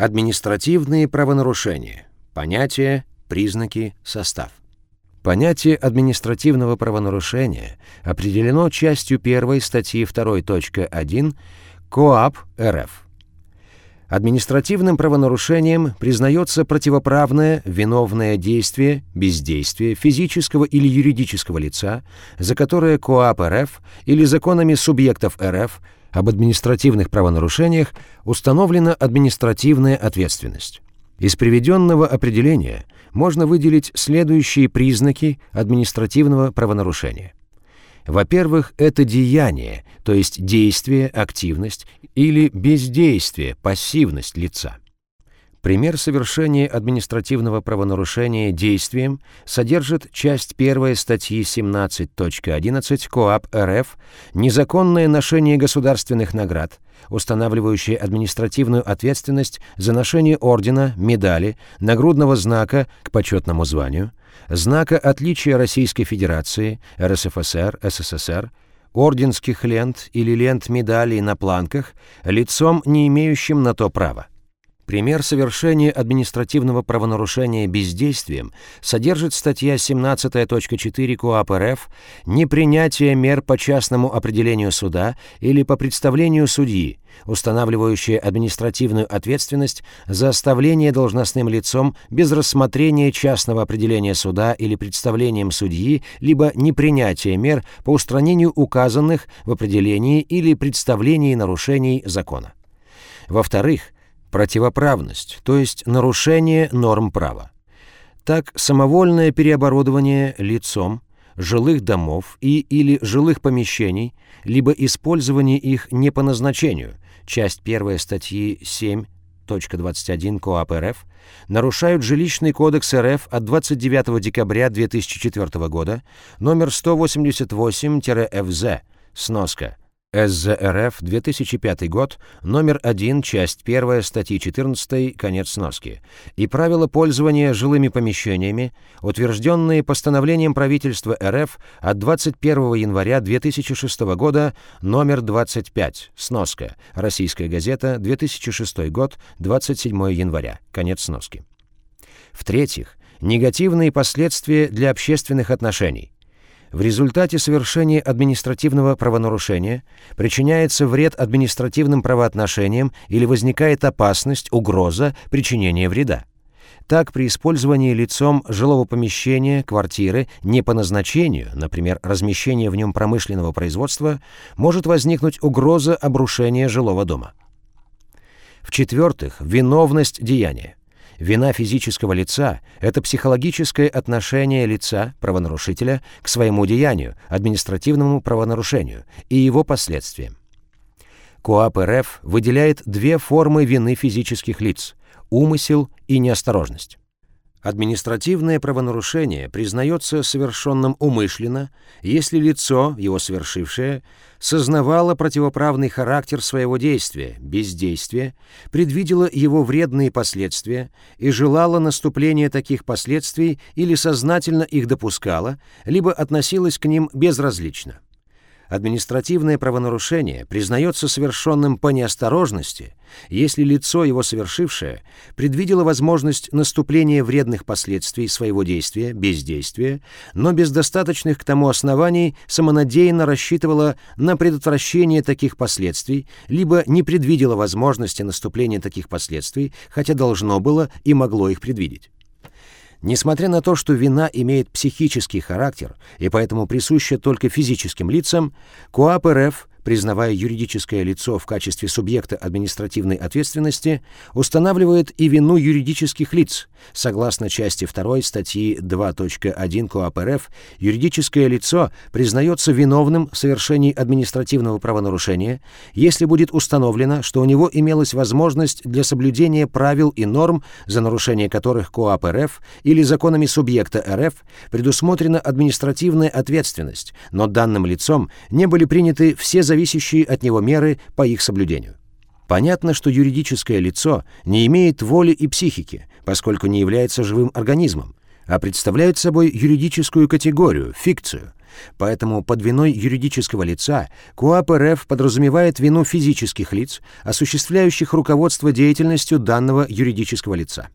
Административные правонарушения. Понятие, признаки, состав. Понятие административного правонарушения определено частью 1 статьи 2.1 КоАП РФ. Административным правонарушением признается противоправное, виновное действие, бездействие физического или юридического лица, за которое КоАП РФ или законами субъектов РФ об административных правонарушениях установлена административная ответственность. Из приведенного определения можно выделить следующие признаки административного правонарушения. Во-первых, это деяние, то есть действие, активность или бездействие, пассивность лица. Пример совершения административного правонарушения действием содержит часть 1 статьи 17.11 КоАП РФ «Незаконное ношение государственных наград», устанавливающее административную ответственность за ношение ордена, медали, нагрудного знака к почетному званию, знака отличия Российской Федерации, РСФСР, СССР, орденских лент или лент медалей на планках лицом, не имеющим на то права. Пример совершения административного правонарушения бездействием содержит статья 17.4 КоАП РФ «Непринятие мер по частному определению суда или по представлению судьи, устанавливающее административную ответственность за оставление должностным лицом без рассмотрения частного определения суда или представлением судьи, либо непринятие мер по устранению указанных в определении или представлении нарушений закона». Во-вторых, Противоправность, то есть нарушение норм права. Так, самовольное переоборудование лицом жилых домов и или жилых помещений, либо использование их не по назначению, часть 1 статьи 7.21 КоАП РФ, нарушают жилищный кодекс РФ от 29 декабря 2004 года, номер 188-ФЗ, сноска – СЗРФ, 2005 год, номер 1, часть 1, статьи 14, конец сноски, и правила пользования жилыми помещениями, утвержденные постановлением правительства РФ от 21 января 2006 года, номер 25, сноска, Российская газета, 2006 год, 27 января, конец сноски. В-третьих, негативные последствия для общественных отношений – в результате совершения административного правонарушения причиняется вред административным правоотношениям или возникает опасность, угроза причинения вреда. Так, при использовании лицом жилого помещения, квартиры не по назначению, например, размещение в нем промышленного производства, может возникнуть угроза обрушения жилого дома. В-четвертых, виновность деяния. Вина физического лица – это психологическое отношение лица, правонарушителя, к своему деянию, административному правонарушению и его последствиям. КоАП РФ выделяет две формы вины физических лиц – умысел и неосторожность. Административное правонарушение признается совершенным умышленно, если лицо, его совершившее, сознавало противоправный характер своего действия, бездействия, предвидело его вредные последствия и желало наступления таких последствий или сознательно их допускало, либо относилось к ним безразлично административное правонарушение признается совершенным по неосторожности, если лицо, его совершившее, предвидело возможность наступления вредных последствий своего действия, бездействия, но без достаточных к тому оснований самонадеянно рассчитывало на предотвращение таких последствий, либо не предвидело возможности наступления таких последствий, хотя должно было и могло их предвидеть. Несмотря на то, что вина имеет психический характер и поэтому присуща только физическим лицам, КоАП РФ признавая юридическое лицо в качестве субъекта административной ответственности, устанавливает и вину юридических лиц. Согласно части 2 статьи 2.1 КоАП РФ, юридическое лицо признается виновным в совершении административного правонарушения, если будет установлено, что у него имелась возможность для соблюдения правил и норм, за нарушение которых КоАП РФ или законами субъекта РФ предусмотрена административная ответственность, но данным лицом не были приняты все зависимые зависящие от него меры по их соблюдению. Понятно, что юридическое лицо не имеет воли и психики, поскольку не является живым организмом, а представляет собой юридическую категорию, фикцию, Поэтому под виной юридического лица КОАП РФ подразумевает вину физических лиц, осуществляющих руководство деятельностью данного юридического лица.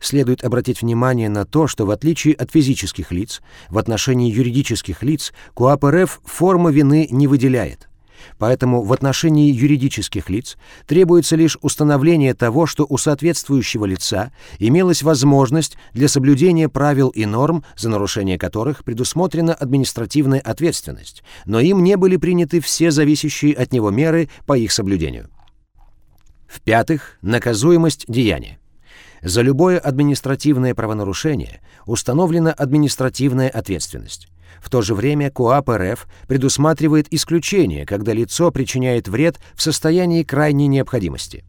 Следует обратить внимание на то, что в отличие от физических лиц, в отношении юридических лиц КОАП РФ форма вины не выделяет – Поэтому в отношении юридических лиц требуется лишь установление того, что у соответствующего лица имелась возможность для соблюдения правил и норм, за нарушение которых предусмотрена административная ответственность, но им не были приняты все зависящие от него меры по их соблюдению. В-пятых, наказуемость деяния. За любое административное правонарушение установлена административная ответственность. В то же время КОАП РФ предусматривает исключение, когда лицо причиняет вред в состоянии крайней необходимости.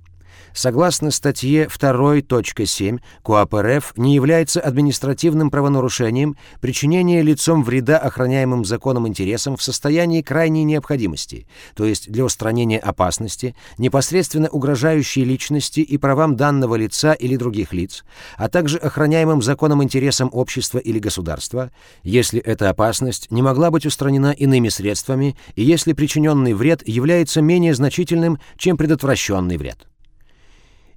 Согласно статье 2.7, КОАП РФ не является административным правонарушением причинение лицом вреда охраняемым законом интересам в состоянии крайней необходимости, то есть для устранения опасности, непосредственно угрожающей личности и правам данного лица или других лиц, а также охраняемым законом интересам общества или государства, если эта опасность не могла быть устранена иными средствами и если причиненный вред является менее значительным, чем предотвращенный вред.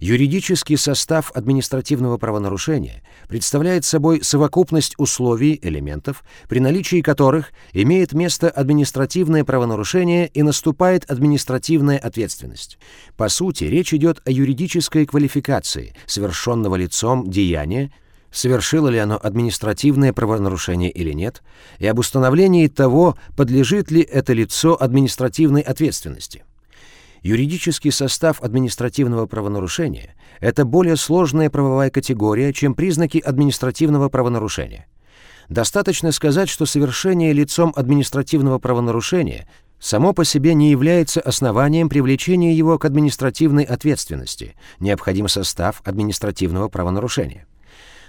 Юридический состав административного правонарушения представляет собой совокупность условий, элементов, при наличии которых имеет место административное правонарушение и наступает административная ответственность. По сути, речь идет о юридической квалификации совершенного лицом деяния, совершило ли оно административное правонарушение или нет, и об установлении того, подлежит ли это лицо административной ответственности. Юридический состав административного правонарушения – это более сложная правовая категория, чем признаки административного правонарушения. Достаточно сказать, что совершение лицом административного правонарушения само по себе не является основанием привлечения его к административной ответственности, необходим состав административного правонарушения.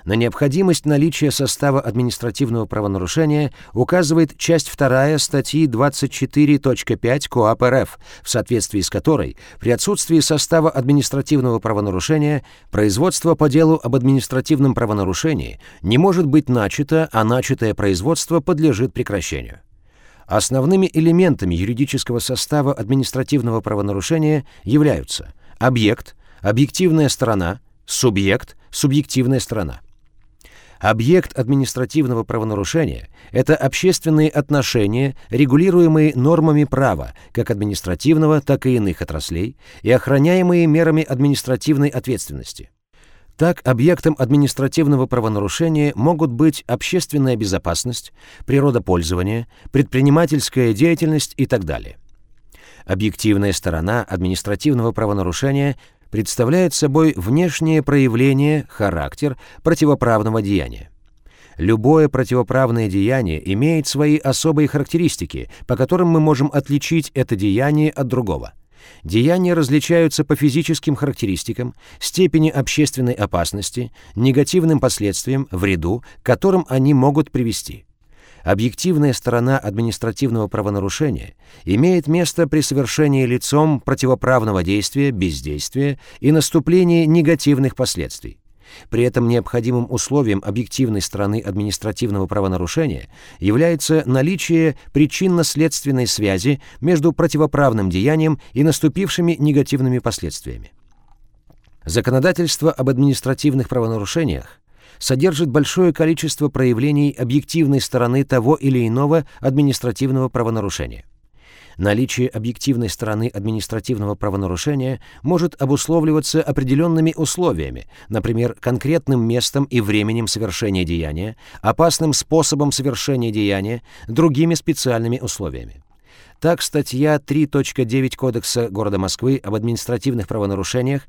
На необходимость наличия состава административного правонарушения указывает часть 2 статьи 24.5 КоАП РФ, в соответствии с которой при отсутствии состава административного правонарушения производство по делу об административном правонарушении не может быть начато, а начатое производство подлежит прекращению. Основными элементами юридического состава административного правонарушения являются объект, объективная сторона, субъект, субъективная сторона. Объект административного правонарушения – это общественные отношения, регулируемые нормами права, как административного, так и иных отраслей, и охраняемые мерами административной ответственности. Так, объектом административного правонарушения могут быть общественная безопасность, природопользование, предпринимательская деятельность и так далее. Объективная сторона административного правонарушения представляет собой внешнее проявление, характер противоправного деяния. Любое противоправное деяние имеет свои особые характеристики, по которым мы можем отличить это деяние от другого. Деяния различаются по физическим характеристикам, степени общественной опасности, негативным последствиям, вреду, которым они могут привести. Объективная сторона административного правонарушения имеет место при совершении лицом противоправного действия, бездействия и наступлении негативных последствий. При этом необходимым условием объективной стороны административного правонарушения является наличие причинно-следственной связи между противоправным деянием и наступившими негативными последствиями. Законодательство об административных правонарушениях содержит большое количество проявлений объективной стороны того или иного административного правонарушения. Наличие объективной стороны административного правонарушения может обусловливаться определенными условиями, например, конкретным местом и временем совершения деяния, опасным способом совершения деяния, другими специальными условиями. Так, статья 3.9 Кодекса города Москвы об административных правонарушениях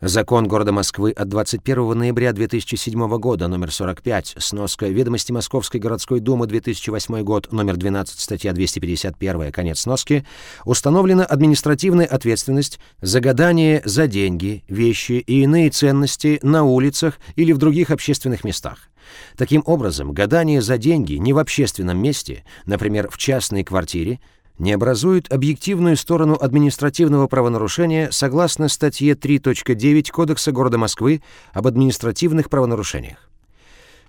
Закон города Москвы от 21 ноября 2007 года, номер 45, сноска «Ведомости Московской городской думы, 2008 год, номер 12, статья 251, конец сноски», установлена административная ответственность за гадание за деньги, вещи и иные ценности на улицах или в других общественных местах. Таким образом, гадание за деньги не в общественном месте, например, в частной квартире, не образуют объективную сторону административного правонарушения согласно статье 3.9 Кодекса города Москвы об административных правонарушениях.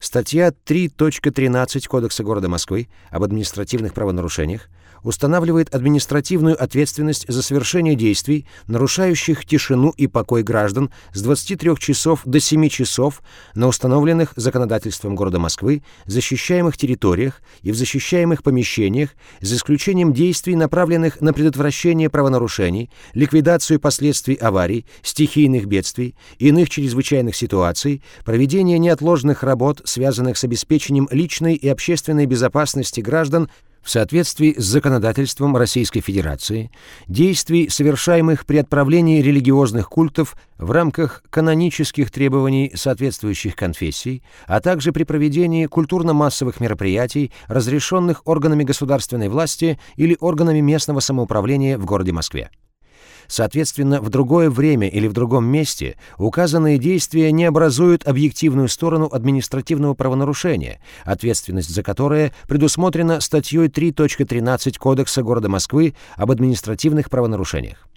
Статья 3.13 Кодекса города Москвы об административных правонарушениях устанавливает административную ответственность за совершение действий, нарушающих тишину и покой граждан с 23 часов до 7 часов на установленных законодательством города Москвы защищаемых территориях и в защищаемых помещениях, за исключением действий, направленных на предотвращение правонарушений, ликвидацию последствий аварий, стихийных бедствий, иных чрезвычайных ситуаций, проведение неотложных работ, связанных с обеспечением личной и общественной безопасности граждан в соответствии с законодательством Российской Федерации, действий, совершаемых при отправлении религиозных культов в рамках канонических требований соответствующих конфессий, а также при проведении культурно-массовых мероприятий, разрешенных органами государственной власти или органами местного самоуправления в городе Москве. Соответственно, в другое время или в другом месте указанные действия не образуют объективную сторону административного правонарушения, ответственность за которое предусмотрена статьей 3.13 Кодекса города Москвы об административных правонарушениях.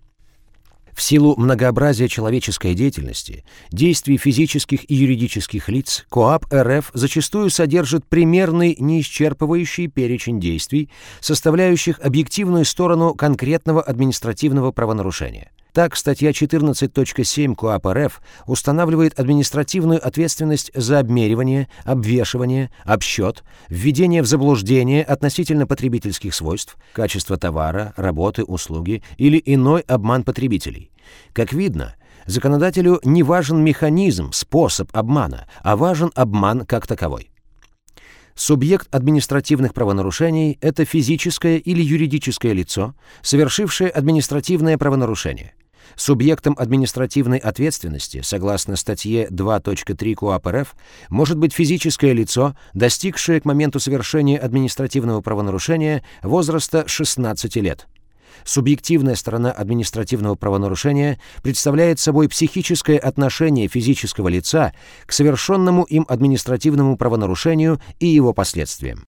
В силу многообразия человеческой деятельности, действий физических и юридических лиц, КОАП РФ зачастую содержит примерный, неисчерпывающий перечень действий, составляющих объективную сторону конкретного административного правонарушения. Так, статья 14.7 КоАП РФ устанавливает административную ответственность за обмеривание, обвешивание, обсчет, введение в заблуждение относительно потребительских свойств, качества товара, работы, услуги или иной обман потребителей. Как видно, законодателю не важен механизм, способ обмана, а важен обман как таковой. Субъект административных правонарушений – это физическое или юридическое лицо, совершившее административное правонарушение. Субъектом административной ответственности, согласно статье 2.3 КУАП РФ, может быть физическое лицо, достигшее к моменту совершения административного правонарушения возраста 16 лет. Субъективная сторона административного правонарушения представляет собой психическое отношение физического лица к совершенному им административному правонарушению и его последствиям.